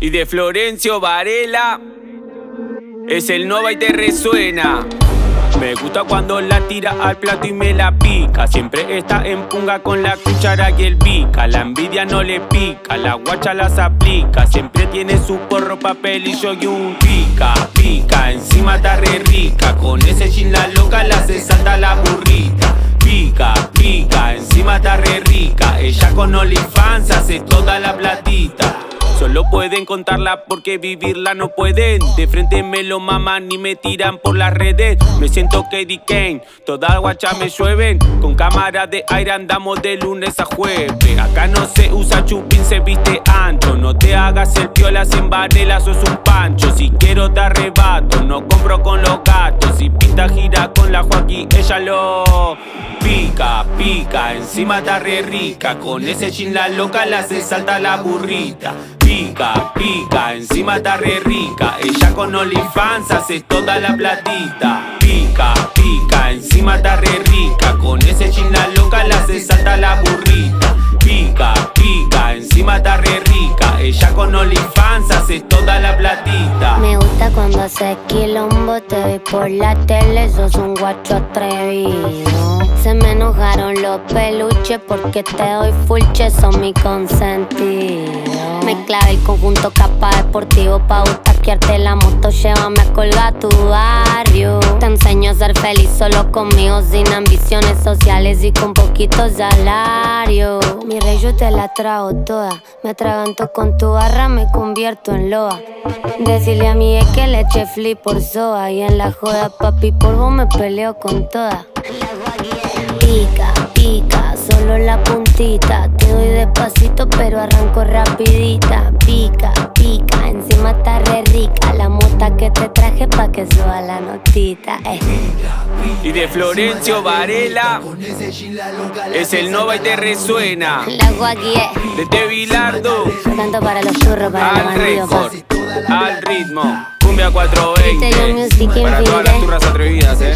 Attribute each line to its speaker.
Speaker 1: Y de Florencio Varela es el Nova y te resuena. Me gusta cuando la tira al plato y me la pica. Siempre está en punga con la cuchara y el pica. La envidia no le pica, la guacha las aplica. Siempre tiene su porro, papelillo y un pica, pica. Encima está re rica. Con ese chin la loca la se salta la burrita. Pica, pica, encima está re rica. Ella con OnlyFans hace toda la platita. Solo pueden contarla porque vivirla no pueden. De frente me lo maman y me tiran por las redes. Me siento Katie Kane, toda guacha me llueven. Con cámara de aire andamos de lunes a jueves. Acá no se usa chupín, se viste ancho. No te hagas el piola sin varela, sos un pancho. Si quiero te arrebato, no compro con los gatos. Si pinta gira con la Joaquín, ella lo pica, pica. Encima está re rica. Con ese chin la loca la se salta la burrita pica, pica, encima está re rica. Ella con OnlyFans hace toda la platita. Pica, pica, encima está re rica. Con ese china loca la hace salta la burrita. Pica, pica, encima está re rica. Ella con OnlyFans hace toda la platita.
Speaker 2: Me gusta cuando hace quilombo, te vi por la tele, sos un guacho atrevido. Enojaron los peluches porque te doy fulche, son mi consentido. Me clave el conjunto capa deportivo pa' butaquearte la moto, llévame a colgar tu barrio. Te enseño a ser feliz solo conmigo, sin ambiciones sociales y con poquito salario. Mi rey, yo te la trago toda. Me atraganto con tu barra, me convierto en loa. Decirle a mi ex que le eche flip por soa. Y en la joda, papi, por vos me peleo con toda. Pica, pica, solo la puntita. Te doy despacito, pero arranco rapidita. Pica, pica, encima está re rica. La mota que te traje pa' que suba la notita. Eh.
Speaker 1: Y de Florencio Varela es el Nova y te resuena.
Speaker 2: La guaguie,
Speaker 1: De Tevilardo
Speaker 2: tanto para los churros, para los
Speaker 1: al
Speaker 2: bandidos. pa.
Speaker 1: al ritmo. Cumbia
Speaker 2: Este yo
Speaker 1: 420
Speaker 2: music
Speaker 1: para todas las turras atrevidas, eh.